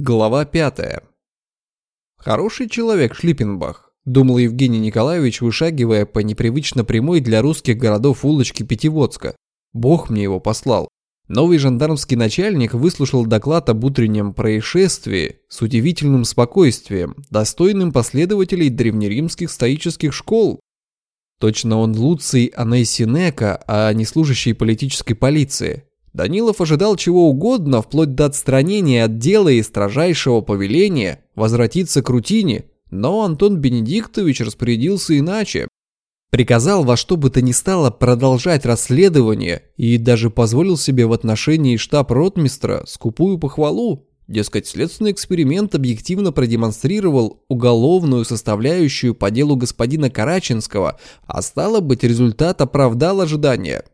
Глава пятая. Хороший человек Шлиппенбах, думал Евгений Николаевич, вышагивая по непривычно прямой для русских городов улочке Пятиводска. Бог мне его послал. Новый жандармский начальник выслушал доклад об утреннем происшествии с удивительным спокойствием, достойным последователей древнеримских стоических школ. Точно он Луций Анейсинека, а не служащий политической полиции. Данилов ожидал чего угодно, вплоть до отстранения от дела и строжайшего повеления возвратиться к рутине, но Антон Бенедиктович распорядился иначе. Приказал во что бы то ни стало продолжать расследование и даже позволил себе в отношении штаб-ротмистра скупую похвалу. Дескать, следственный эксперимент объективно продемонстрировал уголовную составляющую по делу господина Караченского, а стало быть, результат оправдал ожидания.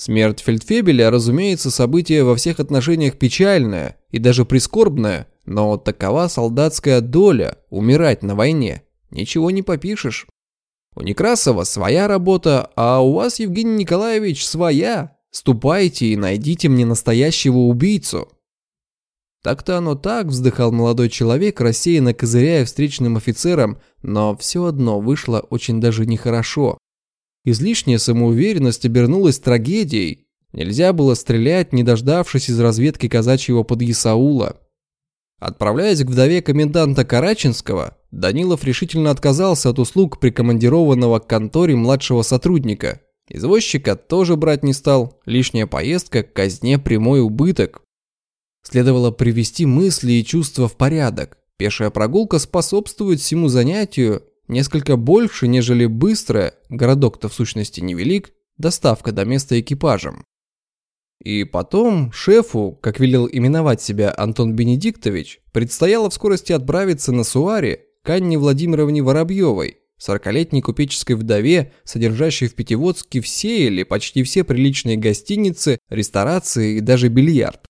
Смерть Фельдфебеля, разумеется, событие во всех отношениях печальное и даже прискорбное, но такова солдатская доля – умирать на войне. Ничего не попишешь. У Некрасова своя работа, а у вас, Евгений Николаевич, своя. Ступайте и найдите мне настоящего убийцу. Так-то оно так, вздыхал молодой человек, рассеянно козыряя встречным офицерам, но все одно вышло очень даже нехорошо. Излишняя самоуверенность обернулась трагедией. Нельзя было стрелять, не дождавшись из разведки казачьего подъясаула. Отправляясь к вдове коменданта Караченского, Данилов решительно отказался от услуг прикомандированного к конторе младшего сотрудника. Извозчика тоже брать не стал, лишняя поездка к казне прямой убыток. Следовало привести мысли и чувства в порядок. Пешая прогулка способствует всему занятию, Несколько больше, нежели быстрая, городок-то в сущности невелик, доставка до места экипажем. И потом шефу, как велел именовать себя Антон Бенедиктович, предстояло в скорости отправиться на Суаре к Анне Владимировне Воробьевой, сорокалетней купеческой вдове, содержащей в Пятиводске все или почти все приличные гостиницы, ресторации и даже бильярд.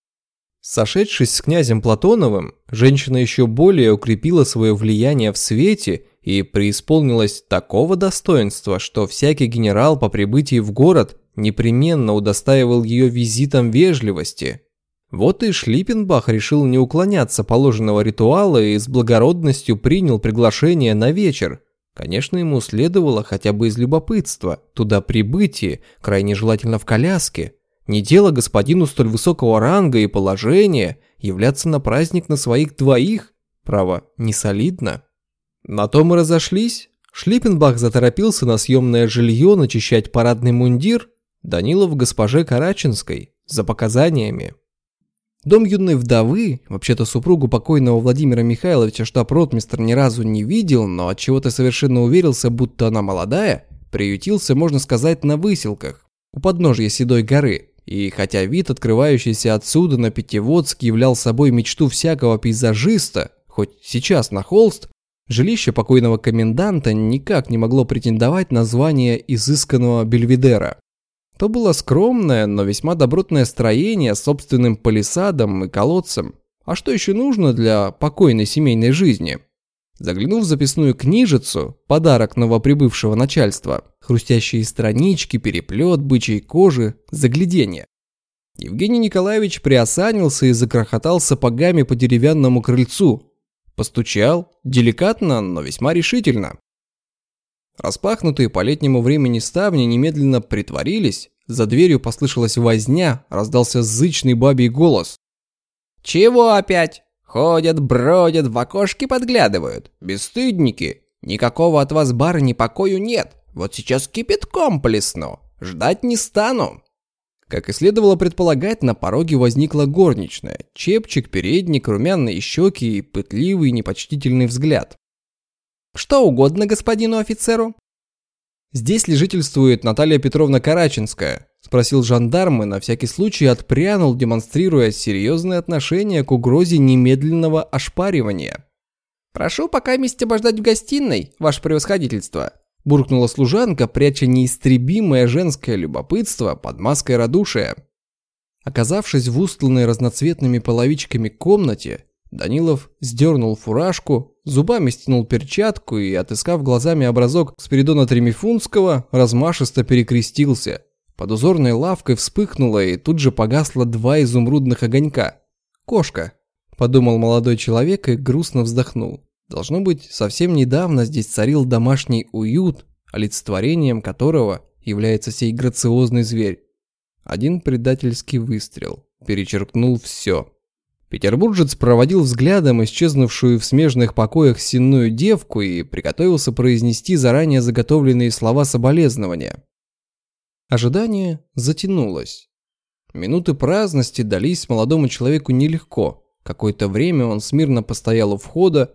Сошедшись с князем Платоновым, женщина еще более укрепила свое влияние в свете и преисполнилась такого достоинства, что всякий генерал по прибытии в город непременно удостаивал ее визитом вежливости. Вот и Шлиппенбах решил не уклоняться положенного ритуала и с благородностью принял приглашение на вечер. Конечно, ему следовало хотя бы из любопытства туда прибытие, крайне желательно в коляске. Не дело господину столь высокого ранга и положения являться на праздник на своих двоих, право, не солидно. На том и разошлись. Шлиппенбах заторопился на съемное жилье начищать парадный мундир, Данилов госпоже Караченской за показаниями. Дом юной вдовы, вообще-то супругу покойного Владимира Михайловича штаб-ротмистр ни разу не видел, но от чего то совершенно уверился, будто она молодая, приютился, можно сказать, на выселках, у подножья Седой горы. И хотя вид, открывающийся отсюда на Пятиводск, являл собой мечту всякого пейзажиста, хоть сейчас на холст, Жилище покойного коменданта никак не могло претендовать на звание изысканного бельведера. То было скромное, но весьма добротное строение с собственным палисадом и колодцем. А что еще нужно для покойной семейной жизни? Заглянув в записную книжицу, подарок новоприбывшего начальства, хрустящие странички, переплет бычьей кожи, загляденье. Евгений Николаевич приосанился и закрохотал сапогами по деревянному крыльцу, Постучал, деликатно, но весьма решительно. Распахнутые по летнему времени ставни немедленно притворились, за дверью послышалась возня, раздался зычный бабий голос. «Чего опять? Ходят, бродят, в окошки подглядывают. Бесстыдники. Никакого от вас барыни покою нет. Вот сейчас кипятком плесну. Ждать не стану». Как и следовало предполагать, на пороге возникла горничная. Чепчик, передник, румяные щеки и пытливый непочтительный взгляд. «Что угодно господину офицеру?» «Здесь ли жительствует Наталья Петровна Караченская?» Спросил жандарм и на всякий случай отпрянул, демонстрируя серьезное отношение к угрозе немедленного ошпаривания. «Прошу пока вместе обождать в гостиной, ваше превосходительство буркнула служанка, пряча неистребимое женское любопытство под маской радушия. Оказавшись в устланной разноцветными половичками комнате, Данилов сдернул фуражку, зубами стянул перчатку и, отыскав глазами образок Спиридона Тремифунского, размашисто перекрестился. Под узорной лавкой вспыхнуло и тут же погасло два изумрудных огонька. Кошка. подумал молодой человек и грустно вздохнул. Должно быть, совсем недавно здесь царил домашний уют, олицетворением которого является сей грациозный зверь. Один предательский выстрел перечеркнул все. Петербуржец проводил взглядом исчезнувшую в смежных покоях сенную девку и приготовился произнести заранее заготовленные слова соболезнования. Ожидание затянулось. Минуты праздности дались молодому человеку нелегко. Какое-то время он смирно постоял у входа,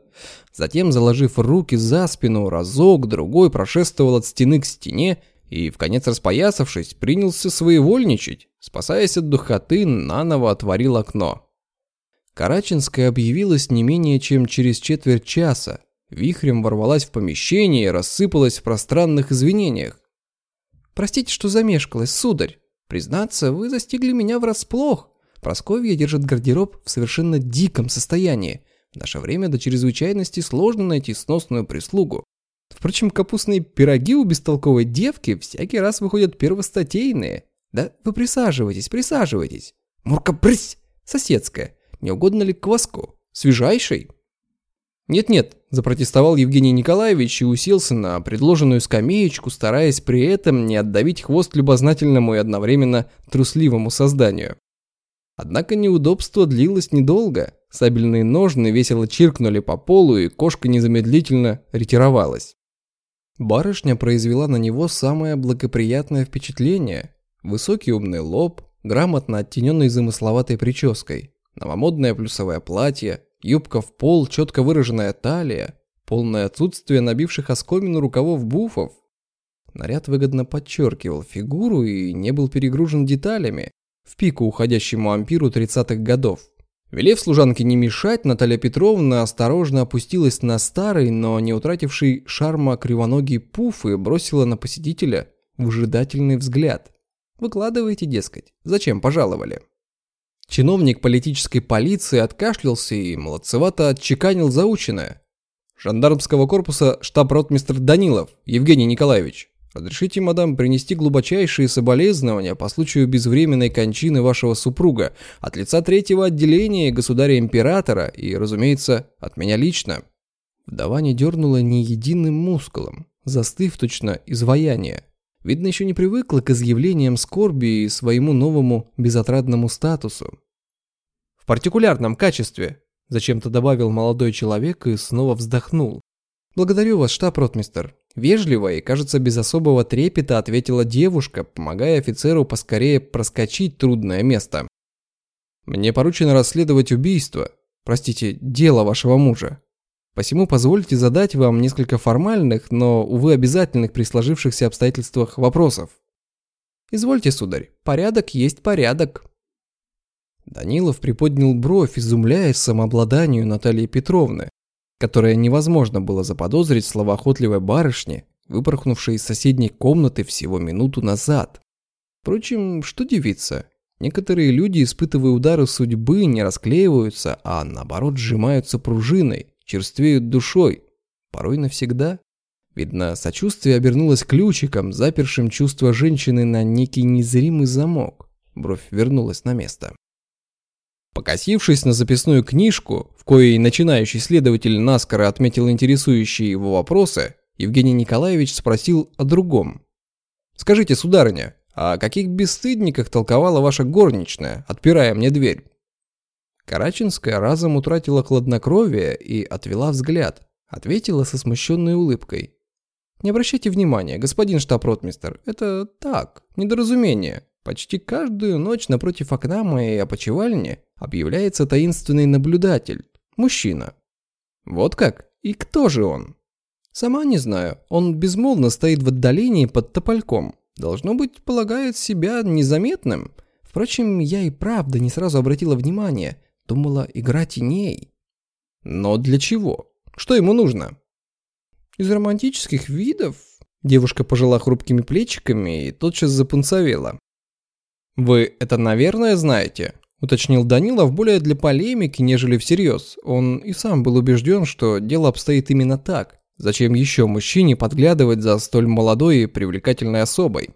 затем, заложив руки за спину, разок, другой прошествовал от стены к стене и, в конец распоясавшись, принялся своевольничать, спасаясь от духоты, наново отворил окно. Караченская объявилась не менее чем через четверть часа. Вихрем ворвалась в помещение и рассыпалась в пространных извинениях. «Простите, что замешкалась, сударь. Признаться, вы застигли меня врасплох. Просковья держит гардероб в совершенно диком состоянии. В наше время до чрезвычайности сложно найти сносную прислугу. Впрочем, капустные пироги у бестолковой девки всякий раз выходят первостатейные. Да вы присаживайтесь, присаживайтесь. Мурка, брысь! Соседская. Не угодно ли кваску? Свежайший?» «Нет-нет», – запротестовал Евгений Николаевич и уселся на предложенную скамеечку, стараясь при этом не отдавить хвост любознательному и одновременно трусливому созданию. Однако неудобство длилось недолго. Сабельные ножны весело чиркнули по полу, и кошка незамедлительно ретировалась. Барышня произвела на него самое благоприятное впечатление. Высокий умный лоб, грамотно оттененный замысловатой прической. Новомодное плюсовое платье, юбка в пол, четко выраженная талия, полное отсутствие набивших оскомину рукавов буфов. Наряд выгодно подчеркивал фигуру и не был перегружен деталями, в пику уходящему ампиру 30-х годов. Велев служанке не мешать, Наталья Петровна осторожно опустилась на старый, но не утративший шарма кривоногий пуф и бросила на посетителя выжидательный взгляд. «Выкладывайте, дескать. Зачем пожаловали?» Чиновник политической полиции откашлялся и молодцевато отчеканил заученное. Жандармского корпуса штаб-ротмистр Данилов Евгений Николаевич. Разрешите, мадам, принести глубочайшие соболезнования по случаю безвременной кончины вашего супруга от лица третьего отделения государя-императора и, разумеется, от меня лично. Вдова не дернула ни единым мускулом, застыв точно изваяние. Видно, еще не привыкла к изъявлениям скорби и своему новому безотрадному статусу. «В партикулярном качестве», – зачем-то добавил молодой человек и снова вздохнул. «Благодарю вас, штаб-ротмистер». Вежливо и, кажется, без особого трепета ответила девушка, помогая офицеру поскорее проскочить трудное место. «Мне поручено расследовать убийство, простите, дело вашего мужа. Посему позвольте задать вам несколько формальных, но, увы, обязательных при сложившихся обстоятельствах вопросов. Извольте, сударь, порядок есть порядок. Данилов приподнял бровь, изумляясь самообладанию Натальи Петровны, которое невозможно было заподозрить словоохотливой барышне, выпорхнувшей из соседней комнаты всего минуту назад. Впрочем, что девица? Некоторые люди, испытывая удары судьбы, не расклеиваются, а наоборот сжимаются пружиной, черствеют душой, порой навсегда. Видно, сочувствие обернулось ключиком, запершим чувство женщины на некий незримый замок. Бровь вернулась на место. Покосившись на записную книжку, в коей начинающий следователь наскоро отметил интересующие его вопросы, Евгений Николаевич спросил о другом. «Скажите, сударыня, о каких бесстыдниках толковала ваша горничная, отпирая мне дверь?» Караченская разом утратила хладнокровие и отвела взгляд. Ответила со смущенной улыбкой. «Не обращайте внимания, господин штаб-ротмистер, это так, недоразумение. Почти каждую ночь напротив окна моей опочивальни объявляется таинственный наблюдатель, мужчина. Вот как? И кто же он? Сама не знаю, он безмолвно стоит в отдалении под топольком. Должно быть, полагает себя незаметным. Впрочем, я и правда не сразу обратила внимание, Думала, игра теней. Но для чего? Что ему нужно? Из романтических видов? Девушка пожала хрупкими плечиками и тотчас запунцовела. «Вы это, наверное, знаете?» – уточнил Данилов более для полемики, нежели всерьез. Он и сам был убежден, что дело обстоит именно так. Зачем еще мужчине подглядывать за столь молодой и привлекательной особой?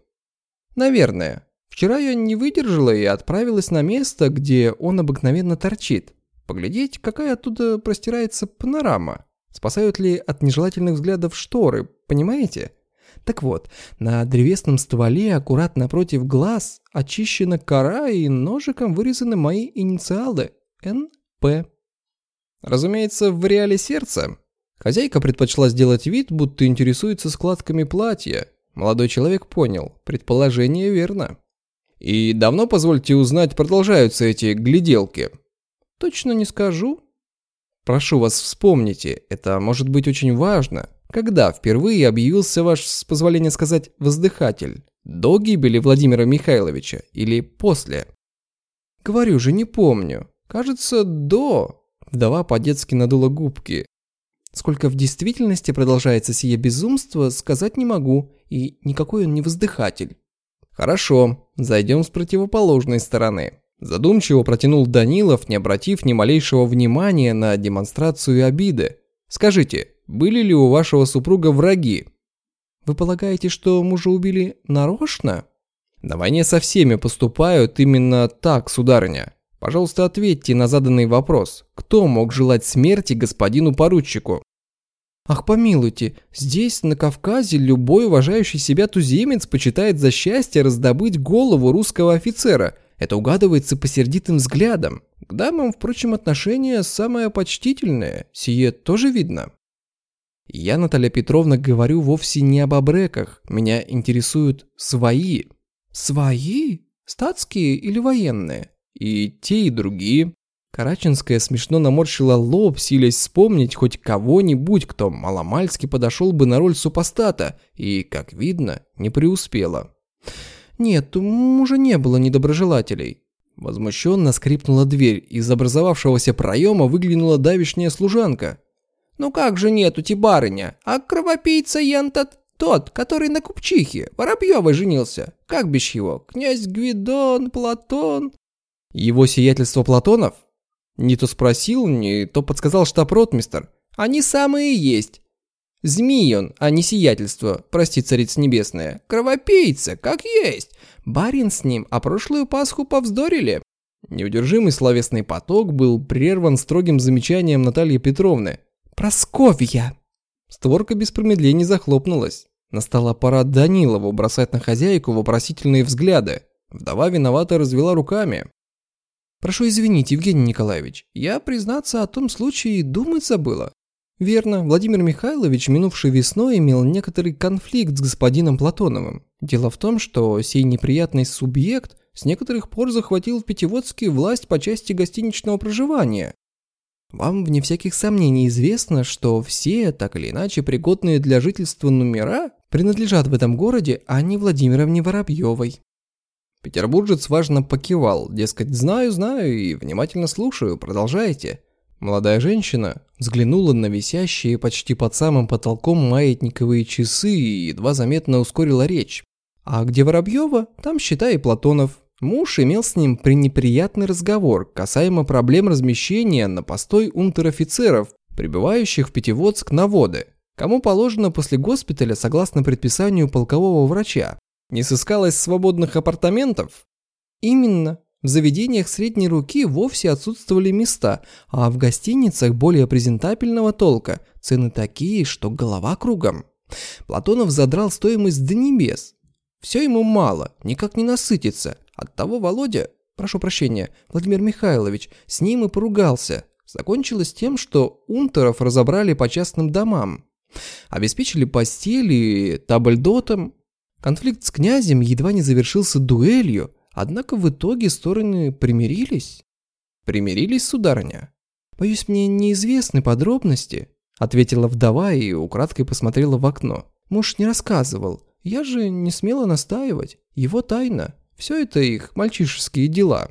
«Наверное», Вчера я не выдержала и отправилась на место, где он обыкновенно торчит. Поглядеть, какая оттуда простирается панорама. Спасают ли от нежелательных взглядов шторы, понимаете? Так вот, на древесном стволе, аккуратно напротив глаз, очищена кора и ножиком вырезаны мои инициалы НП. Разумеется, в реале сердца. Хозяйка предпочла сделать вид, будто интересуется складками платья. Молодой человек понял, предположение верно. И давно, позвольте узнать, продолжаются эти гляделки? Точно не скажу. Прошу вас, вспомните, это может быть очень важно. Когда впервые объявился ваш, с позволения сказать, воздыхатель? До гибели Владимира Михайловича или после? Говорю же, не помню. Кажется, до. Вдова по-детски надула губки. Сколько в действительности продолжается сие безумство, сказать не могу, и никакой он не воздыхатель. Хорошо, зайдем с противоположной стороны. Задумчиво протянул Данилов, не обратив ни малейшего внимания на демонстрацию обиды. Скажите, были ли у вашего супруга враги? Вы полагаете, что мужа убили нарочно? На войне со всеми поступают именно так, сударыня. Пожалуйста, ответьте на заданный вопрос. Кто мог желать смерти господину поручику? Ах, помилуйте, здесь, на Кавказе, любой уважающий себя туземец почитает за счастье раздобыть голову русского офицера. Это угадывается по сердитым взглядам. К дамам, впрочем, отношение самое почтительное. Сие тоже видно. Я, Наталья Петровна, говорю вовсе не об обреках. Меня интересуют свои. Свои? Статские или военные? И те, и другие. Караченская смешно наморщила лоб, силясь вспомнить хоть кого-нибудь, кто маломальски подошел бы на роль супостата, и, как видно, не преуспела. «Нет, у мужа не было недоброжелателей». Возмущенно скрипнула дверь, из образовавшегося проема выглянула давишняя служанка. «Ну как же нету ти барыня? А кровопийца ентот тот, который на купчихе, Воробьевой женился. Как бишь его? Князь Гвидон, Платон...» «Его сиятельство Платонов?» Не то спросил, не то подсказал штаб-ротмистер. «Они самые есть. Змей он, а не сиятельство, прости, царица небесная. Кровопийца, как есть. Барин с ним, а прошлую Пасху повздорили». Неудержимый словесный поток был прерван строгим замечанием Натальи Петровны. «Просковья!» Створка без промедлений захлопнулась. Настала пора Данилову бросать на хозяйку вопросительные взгляды. Вдова виновато развела руками. «Прошу извинить, Евгений Николаевич, я, признаться, о том случае думать забыла. Верно, Владимир Михайлович минувшей весной имел некоторый конфликт с господином Платоновым. Дело в том, что сей неприятный субъект с некоторых пор захватил в Пятиводске власть по части гостиничного проживания, вам, вне всяких сомнений, известно, что все, так или иначе, пригодные для жительства номера принадлежат в этом городе Анне Владимировне Воробьевой. Петербуржец важно покивал, дескать, знаю, знаю и внимательно слушаю, продолжайте. Молодая женщина взглянула на висящие почти под самым потолком маятниковые часы и едва заметно ускорила речь. А где Воробьева, там, считай, Платонов. Муж имел с ним пренеприятный разговор касаемо проблем размещения на постой унтер-офицеров, прибывающих в Пятиводск на воды. Кому положено после госпиталя согласно предписанию полкового врача? Не сыскалось свободных апартаментов? Именно. В заведениях средней руки вовсе отсутствовали места, а в гостиницах более презентабельного толка цены такие, что голова кругом. Платонов задрал стоимость до небес. Все ему мало, никак не насытится, Оттого Володя, прошу прощения, Владимир Михайлович, с ним и поругался. Закончилось тем, что унтеров разобрали по частным домам. Обеспечили постели, табльдотом. Конфликт с князем едва не завершился дуэлью, однако в итоге стороны примирились. Примирились, сударыня? Боюсь, мне неизвестны подробности, ответила вдова и украдкой посмотрела в окно. Муж не рассказывал. Я же не смела настаивать. Его тайна. Все это их мальчишеские дела.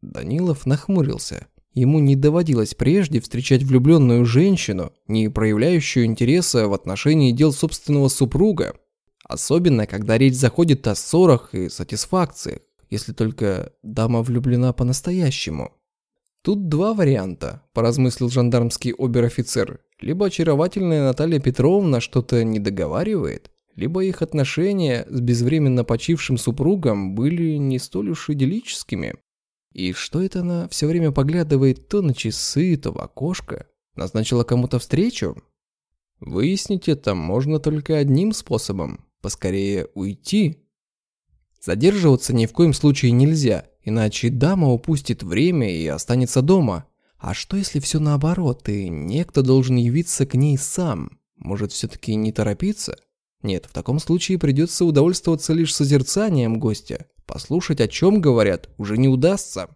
Данилов нахмурился. Ему не доводилось прежде встречать влюбленную женщину, не проявляющую интереса в отношении дел собственного супруга. Особенно, когда речь заходит о ссорах и сатисфакциях, если только дама влюблена по-настоящему. Тут два варианта, поразмыслил жандармский обер-офицер. Либо очаровательная Наталья Петровна что-то не договаривает, либо их отношения с безвременно почившим супругом были не столь уж идиллическими. И что это она все время поглядывает то на часы, то в окошко? Назначила кому-то встречу? Выяснить это можно только одним способом – поскорее уйти. Задерживаться ни в коем случае нельзя, иначе дама упустит время и останется дома. А что если все наоборот, и некто должен явиться к ней сам? Может, все-таки не торопиться? Нет, в таком случае придется удовольствоваться лишь созерцанием гостя. Послушать, о чем говорят, уже не удастся.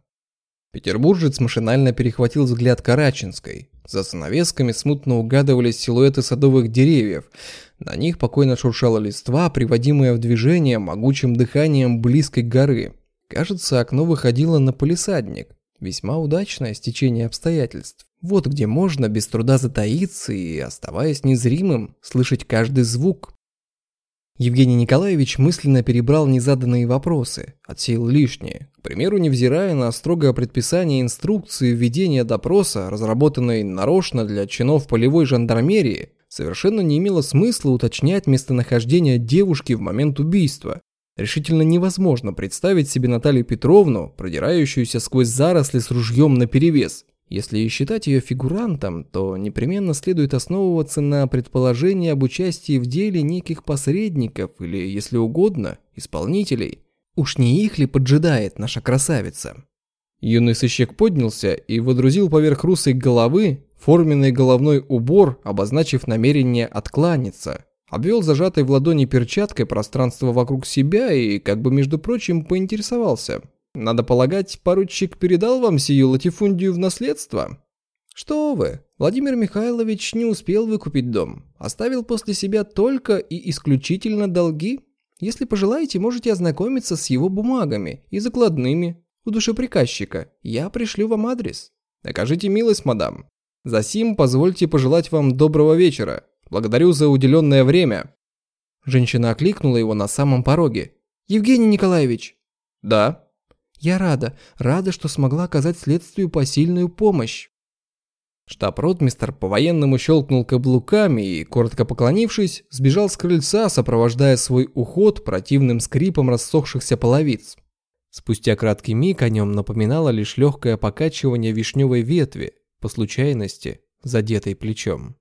Петербуржец машинально перехватил взгляд Караченской. За занавесками смутно угадывались силуэты садовых деревьев. На них покойно шуршала листва, приводимая в движение могучим дыханием близкой горы. Кажется, окно выходило на полисадник. Весьма удачное стечение обстоятельств. Вот где можно без труда затаиться и, оставаясь незримым, слышать каждый звук. Евгений Николаевич мысленно перебрал незаданные вопросы, отсеял лишнее. К примеру, невзирая на строгое предписание инструкции введения допроса, разработанной нарочно для чинов полевой жандармерии, совершенно не имело смысла уточнять местонахождение девушки в момент убийства. Решительно невозможно представить себе Наталью Петровну, продирающуюся сквозь заросли с ружьем наперевес. Если считать ее фигурантом, то непременно следует основываться на предположении об участии в деле неких посредников или, если угодно, исполнителей. Уж не их ли поджидает наша красавица? Юный сыщик поднялся и водрузил поверх русой головы форменный головной убор, обозначив намерение откланяться. Обвел зажатой в ладони перчаткой пространство вокруг себя и, как бы между прочим, поинтересовался – надо полагать, поручик передал вам сию латифундию в наследство? Что вы, Владимир Михайлович не успел выкупить дом. Оставил после себя только и исключительно долги. Если пожелаете, можете ознакомиться с его бумагами и закладными у душеприказчика. Я пришлю вам адрес. Окажите милость, мадам. Засим позвольте пожелать вам доброго вечера. Благодарю за уделенное время. Женщина окликнула его на самом пороге. Евгений Николаевич. Да. Я рада, рада, что смогла оказать следствию посильную помощь. Штаб-ротмистер по-военному щелкнул каблуками и, коротко поклонившись, сбежал с крыльца, сопровождая свой уход противным скрипом рассохшихся половиц. Спустя краткий миг о нем напоминало лишь легкое покачивание вишневой ветви, по случайности, задетой плечом.